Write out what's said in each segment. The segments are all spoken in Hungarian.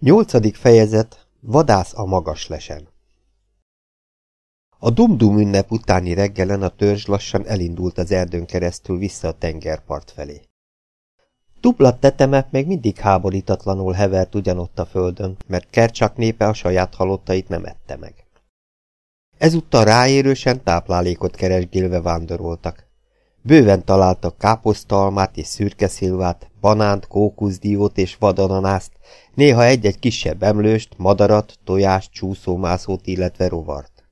Nyolcadik fejezet Vadász a magas lesen A Dumdum ünnep utáni reggelen a törzs lassan elindult az erdőn keresztül vissza a tengerpart felé. Duplat teteme még mindig háborítatlanul hevert ugyanott a földön, mert Kercsak népe a saját halottait nem ette meg. Ezúttal ráérősen táplálékot keresgélve vándoroltak. Bőven találtak káposztalmát és szürkeszilvát, banánt, kókuszdiót és vadananászt, néha egy-egy kisebb emlőst, madarat, tojást, csúszómászót, illetve rovart.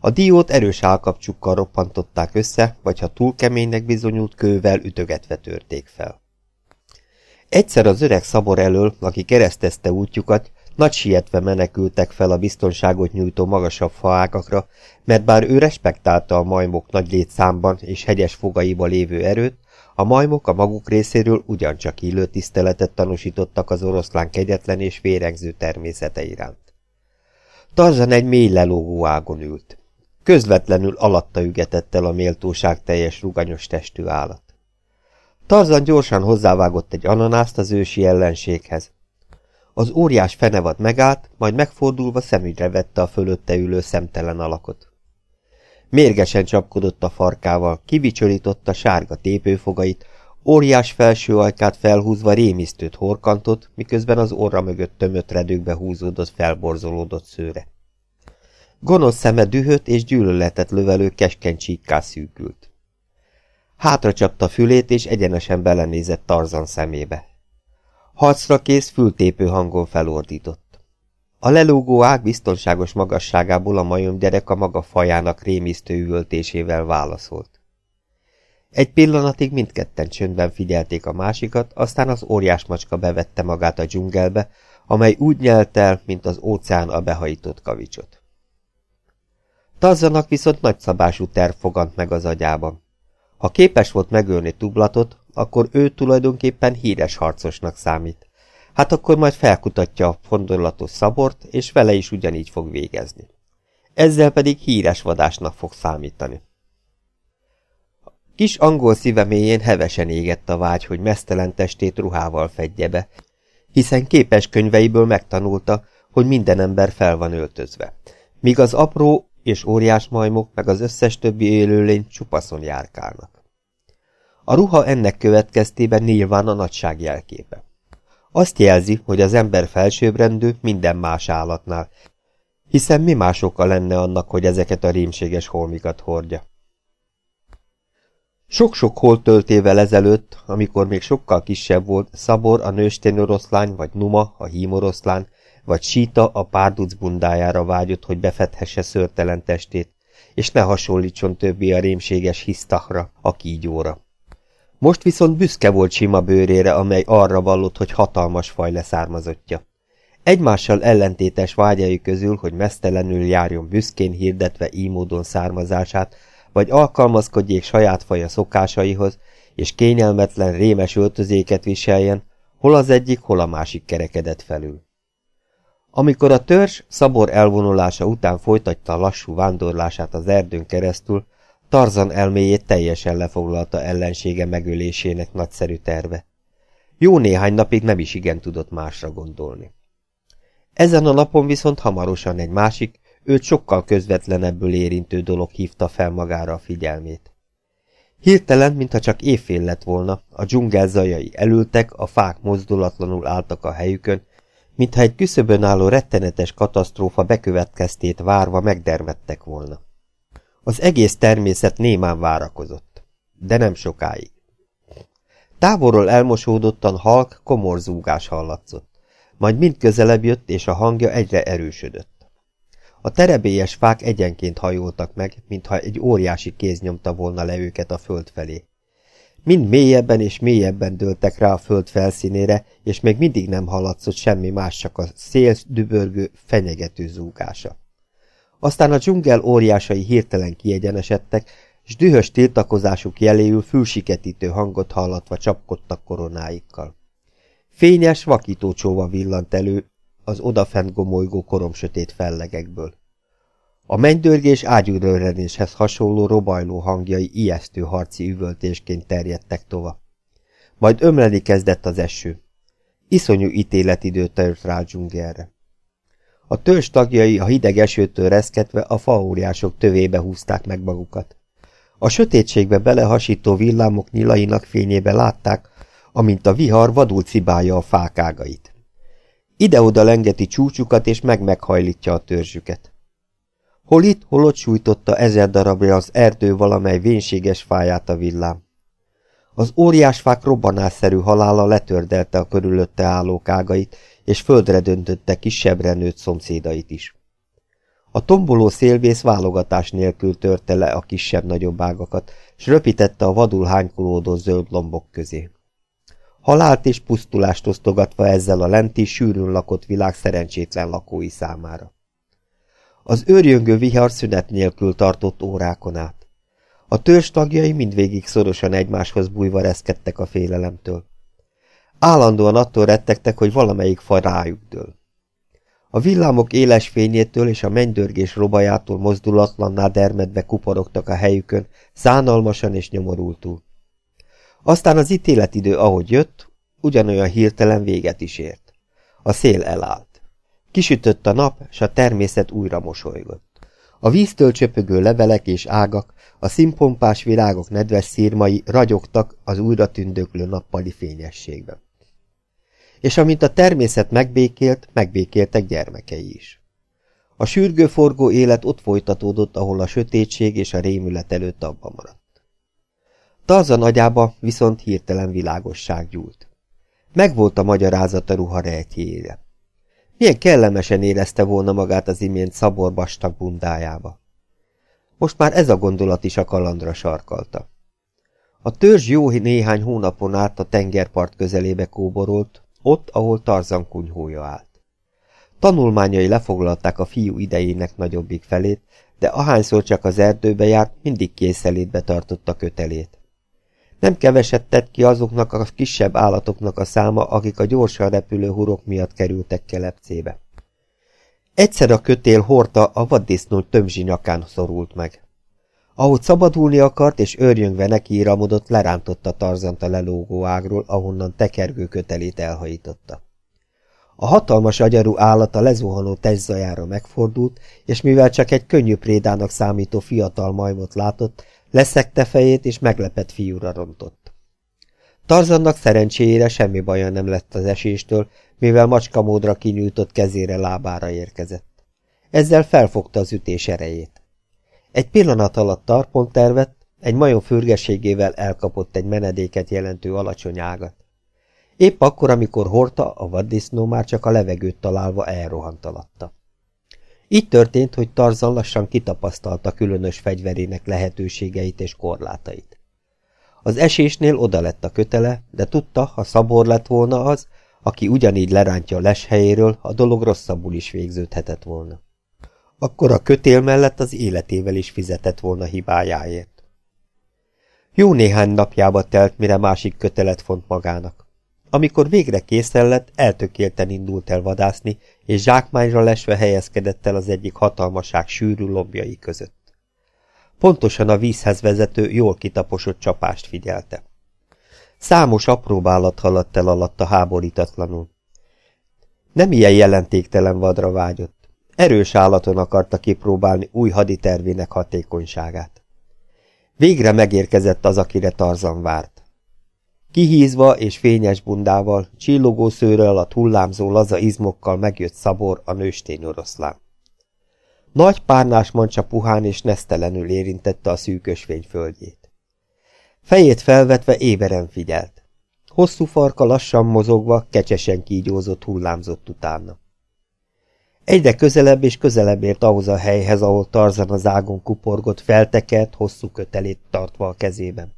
A diót erős állkapcsukkal roppantották össze, vagy ha túl keménynek bizonyult kővel ütögetve törték fel. Egyszer az öreg szabor elől, aki keresztezte útjukat, nagy sietve menekültek fel a biztonságot nyújtó magasabb faágakra, mert bár ő respektálta a majmok nagy létszámban és hegyes fogaiba lévő erőt, a majmok a maguk részéről ugyancsak illő tiszteletet tanúsítottak az oroszlán kegyetlen és vérengző természete iránt. Tarzan egy mély lelógó ágon ült. Közvetlenül alatta ügetett el a méltóság teljes ruganyos testű állat. Tarzan gyorsan hozzávágott egy ananászt az ősi ellenséghez. Az óriás fenevad megállt, majd megfordulva szemügyre vette a fölötte ülő szemtelen alakot. Mérgesen csapkodott a farkával, kivicsorította sárga tépőfogait, óriás felső ajkát felhúzva rémisztőt horkantott, miközben az orra mögött tömött redőkbe húzódott felborzolódott szőre. Gonosz szeme dühött és gyűlöletet lövelő keskeny csíkká szűkült. Hátra csapta fülét, és egyenesen belenézett Tarzan szemébe. Harcra kész fültépő hangon felordított. A lelógó ág biztonságos magasságából a majom gyerek a maga fajának rémisztő üvöltésével válaszolt. Egy pillanatig mindketten csöndben figyelték a másikat, aztán az óriás macska bevette magát a dzsungelbe, amely úgy nyelt el, mint az óceán a behajított kavicsot. Tazzanak viszont nagyszabású terv fogant meg az agyában. Ha képes volt megölni Tublatot, akkor ő tulajdonképpen híres harcosnak számít. Hát akkor majd felkutatja a fondorlatos szabort, és vele is ugyanígy fog végezni. Ezzel pedig híres vadásnak fog számítani. Kis angol szíve mélyén hevesen égett a vágy, hogy mesztelen testét ruhával fedje be, hiszen képes könyveiből megtanulta, hogy minden ember fel van öltözve, míg az apró és óriás majmok meg az összes többi élőlény csupaszon járkálnak. A ruha ennek következtében nyilván a nagyság jelképe. Azt jelzi, hogy az ember felsőbbrendű minden más állatnál, hiszen mi más oka lenne annak, hogy ezeket a rémséges holmikat hordja. Sok-sok holtöltével ezelőtt, amikor még sokkal kisebb volt, Szabor a nőstény oroszlány, vagy Numa a hímoroszlán, vagy Síta a párduc bundájára vágyott, hogy befethesse szörtelen testét, és ne hasonlítson többé a rémséges hisztahra, a kígyóra. Most viszont büszke volt sima bőrére, amely arra vallott, hogy hatalmas faj leszármazottja. Egymással ellentétes vágyai közül, hogy mesztelenül járjon büszkén hirdetve így módon származását, vagy alkalmazkodjék saját faja szokásaihoz, és kényelmetlen, rémes öltözéket viseljen, hol az egyik, hol a másik kerekedett felül. Amikor a törzs szabor elvonulása után folytatta lassú vándorlását az erdőn keresztül, Tarzan elméjét teljesen lefoglalta ellensége megölésének nagyszerű terve. Jó néhány napig nem is igen tudott másra gondolni. Ezen a napon viszont hamarosan egy másik, őt sokkal közvetlenebből érintő dolog hívta fel magára a figyelmét. Hirtelen, mintha csak évfél lett volna, a dzsungel zajai elültek, a fák mozdulatlanul álltak a helyükön, mintha egy küszöbön álló rettenetes katasztrófa bekövetkeztét várva megdermedtek volna. Az egész természet némán várakozott, de nem sokáig. Távolról elmosódottan halk, komor zúgás hallatszott, majd mind közelebb jött, és a hangja egyre erősödött. A terebélyes fák egyenként hajoltak meg, mintha egy óriási kéz nyomta volna le őket a föld felé. Mind mélyebben és mélyebben dőltek rá a föld felszínére, és még mindig nem hallatszott semmi más, csak a szél dübörgő, fenyegető zúgása. Aztán a dzsungel óriásai hirtelen kiegyenesedtek, és dühös tiltakozásuk jeléül fülsiketítő hangot hallatva csapkodtak koronáikkal. Fényes, vakító csóva villant elő az odafent gomolygó koromsötét fellegekből. A mennydörgés ágyúrőrenéshez hasonló robajló hangjai ijesztő harci üvöltésként terjedtek tova. Majd ömleni kezdett az eső. Iszonyú ítéletidő tört rá dzsungelre. A törzs tagjai a hideg esőtől reszketve a faóriások tövébe húzták meg magukat. A sötétségbe belehasító villámok nyilainak fényébe látták, amint a vihar vadul cibálja a fák ágait. Ide-oda lengeti csúcsukat és meg-meghajlítja a törzsüket. Hol itt, hol ott sújtotta ezer darabja az erdő valamely vénséges fáját a villám. Az óriásfák robbanásszerű halála letördelte a körülötte álló ágait, és földre döntötte kisebbre nőtt szomszédait is. A tomboló szélvész válogatás nélkül törte le a kisebb-nagyobb ágakat, s röpítette a vadul hánykolódó zöld lombok közé. Halált és pusztulást osztogatva ezzel a lenti, sűrűn lakott világ szerencsétlen lakói számára. Az őrjöngő vihar szünet nélkül tartott órákon át. A törzs tagjai mindvégig szorosan egymáshoz bújva reszkedtek a félelemtől. Állandóan attól rettegtek, hogy valamelyik fa rájuk dől. A villámok éles fényétől és a mennydörgés robajától mozdulatlanná dermedve kuporogtak a helyükön, szánalmasan és nyomorultul. Aztán az ítéletidő, ahogy jött, ugyanolyan hirtelen véget is ért. A szél elállt. Kisütött a nap, s a természet újra mosolygott. A víztől csöpögő levelek és ágak, a színpompás virágok nedves szírmai ragyogtak az újra tündöklő nappali fényességben. És amint a természet megbékélt, megbékéltek gyermekei is. A sürgő forgó élet ott folytatódott, ahol a sötétség és a rémület előtt abba maradt. Tarzan agyába viszont hirtelen világosság gyúlt. Megvolt a magyarázat a ruha rejtjére. Milyen kellemesen érezte volna magát az imént szabor vastag bundájába. Most már ez a gondolat is a kalandra sarkalta. A törzs jó néhány hónapon át a tengerpart közelébe kóborolt, ott, ahol Tarzan kunyhója állt. Tanulmányai lefoglalták a fiú idejének nagyobbik felét, de ahányszor csak az erdőbe járt, mindig készelétbe tartotta kötelét. Nem keveset tett ki azoknak a kisebb állatoknak a száma, akik a gyorsan repülő hurok miatt kerültek kelepcébe. Egyszer a kötél hordta a vaddisznó tömzsi nyakán szorult meg. Ahogy szabadulni akart és őrjöngve nekiíramodott, lerántotta Tarzant a lelógó ágról, ahonnan tekergő kötelét elhajította. A hatalmas agyarú állat a lezuhanó testzajára megfordult, és mivel csak egy könnyű prédának számító fiatal majmot látott, Leszekte fejét, és meglepett fiúra rontott. Tarzannak szerencséjére semmi baja nem lett az eséstől, mivel macskamódra kinyújtott kezére lábára érkezett. Ezzel felfogta az ütés erejét. Egy pillanat alatt tarpont tervett, egy majom fürgességével elkapott egy menedéket jelentő alacsony ágat. Épp akkor, amikor hordta, a vaddisznó már csak a levegőt találva elrohant alatta. Így történt, hogy Tarzan lassan kitapasztalta különös fegyverének lehetőségeit és korlátait. Az esésnél oda lett a kötele, de tudta, ha szabor lett volna az, aki ugyanígy lerántja a les helyéről, a dolog rosszabbul is végződhetett volna. Akkor a kötél mellett az életével is fizetett volna hibájáért. Jó néhány napjába telt, mire másik kötelet font magának. Amikor végre készen lett, eltökélten indult el vadászni, és zsákmányra lesve helyezkedett el az egyik hatalmaság sűrű lombjai között. Pontosan a vízhez vezető, jól kitaposott csapást figyelte. Számos apró állat haladt el alatta háborítatlanul. Nem ilyen jelentéktelen vadra vágyott. Erős állaton akarta kipróbálni új haditervének hatékonyságát. Végre megérkezett az, akire Tarzan várt. Kihízva és fényes bundával, csillogó szőre alatt hullámzó laza izmokkal megjött szabor a nőstény oroszlán. Nagy párnás mancsa puhán és nesztelenül érintette a szűkös fényföldjét. Fejét felvetve éberen figyelt. Hosszú farka lassan mozogva, kecsesen kígyózott hullámzott utána. Egyre közelebb és közelebb ért ahhoz a helyhez, ahol Tarzan az ágon kuporgott, feltekert, hosszú kötelét tartva a kezében.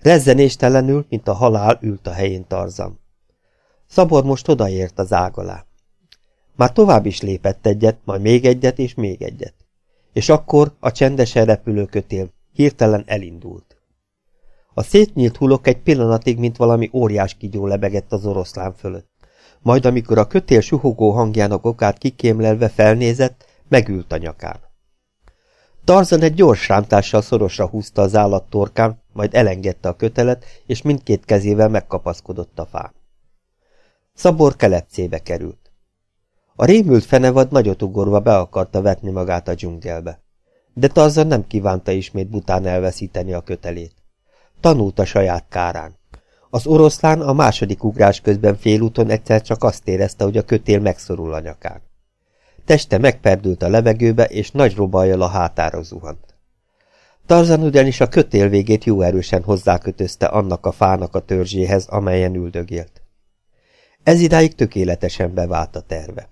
Rezzenéstelenül, mint a halál ült a helyén Tarzan. Szabor most odaért az ág alá. Már tovább is lépett egyet, majd még egyet és még egyet. És akkor a csendesen repülő kötél hirtelen elindult. A szétnyílt hulok egy pillanatig, mint valami óriás kigyó lebegett az oroszlán fölött. Majd amikor a kötél suhogó hangjának okát kikémlelve felnézett, megült a nyakán. Tarzan egy gyors rántással szorosra húzta az állat torkán, majd elengedte a kötelet, és mindkét kezével megkapaszkodott a fán. Szabor kelepcébe került. A rémült fenevad nagyot ugorva be akarta vetni magát a dzsungelbe. De Tarzan nem kívánta ismét bután elveszíteni a kötelét. Tanult a saját kárán. Az oroszlán a második ugrás közben félúton egyszer csak azt érezte, hogy a kötél megszorul a nyakán. Teste megperdült a levegőbe, és nagy robajjal a hátára zuhant. Tarzan ugyanis a kötél végét jó erősen hozzákötözte annak a fának a törzséhez, amelyen üldögélt. Ez idáig tökéletesen bevált a terve.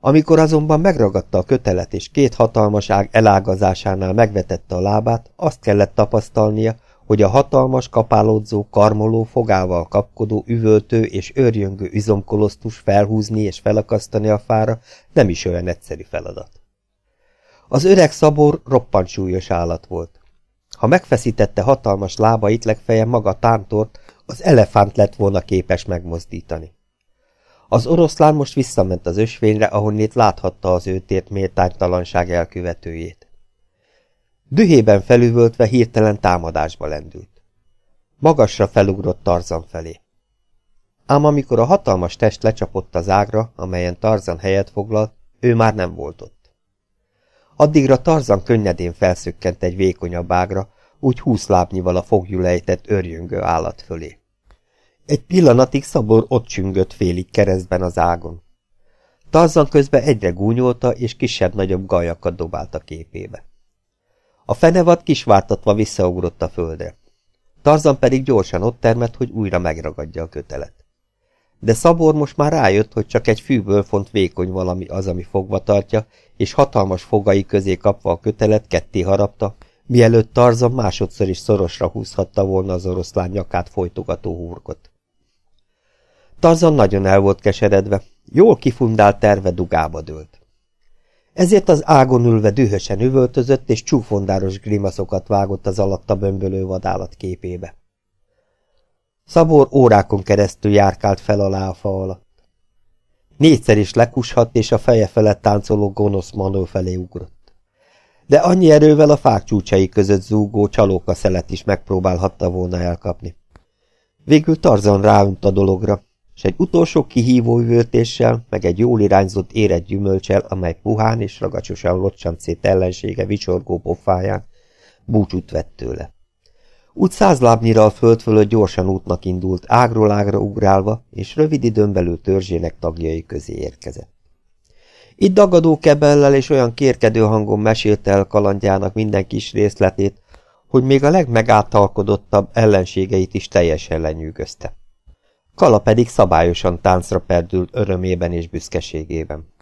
Amikor azonban megragadta a kötelet és két hatalmas ág elágazásánál megvetette a lábát, azt kellett tapasztalnia, hogy a hatalmas, kapálódzó, karmoló, fogával kapkodó, üvöltő és őrjöngő izomkolosztus felhúzni és felakasztani a fára nem is olyan egyszerű feladat. Az öreg szabor roppant súlyos állat volt. Ha megfeszítette hatalmas lábait, legfeljebb maga tántort, az elefánt lett volna képes megmozdítani. Az oroszlán most visszament az ösvényre, ahonnét láthatta az őtért méltánytalanság elkövetőjét. Dühében felüvöltve hirtelen támadásba lendült. Magasra felugrott Tarzan felé. Ám amikor a hatalmas test lecsapott az ágra, amelyen Tarzan helyet foglalt, ő már nem volt ott. Addigra Tarzan könnyedén felszökkent egy vékonyabb ágra, úgy húsz lábnyival a fogjulejtett örjöngő állat fölé. Egy pillanatig Szabor ott csüngött félig keresztben az ágon. Tarzan közben egyre gúnyolta, és kisebb-nagyobb gajakat dobált a képébe. A fenevad kisvártatva visszaugrott a földre. Tarzan pedig gyorsan ott termett, hogy újra megragadja a kötelet. De Szabor most már rájött, hogy csak egy fűből font vékony valami az, ami fogva tartja, és hatalmas fogai közé kapva a kötelet ketté harapta, mielőtt Tarzan másodszor is szorosra húzhatta volna az oroszlán nyakát folytogató húrkot. Tarzan nagyon el volt keseredve, jól kifundált terve dugába dőlt. Ezért az ágon ülve dühösen üvöltözött, és csúfondáros grimaszokat vágott az alatta bömbölő vadállat képébe. Szabor órákon keresztül járkált fel alá a fa alatt. Négyszer is lekushat, és a feje felett táncoló gonosz manó felé ugrott. De annyi erővel a fák csúcsai között zúgó csalóka szelet is megpróbálhatta volna elkapni. Végül Tarzan ráünt a dologra, és egy utolsó kihívó üvöltéssel, meg egy jól irányzott érett gyümölcsel, amely puhán és ragacsosan locsant szét ellensége vicsorgó pofáján, búcsút vett tőle. Úgy száz lábnyira a föld fölött gyorsan útnak indult, ágról ágra ugrálva, és rövid időn belül törzsének tagjai közé érkezett. Itt dagadó kebellel és olyan kérkedő hangon mesélte el kalandjának minden kis részletét, hogy még a legmegátalkodottabb ellenségeit is teljesen lenyűgözte. Kala pedig szabályosan táncra perdült örömében és büszkeségében.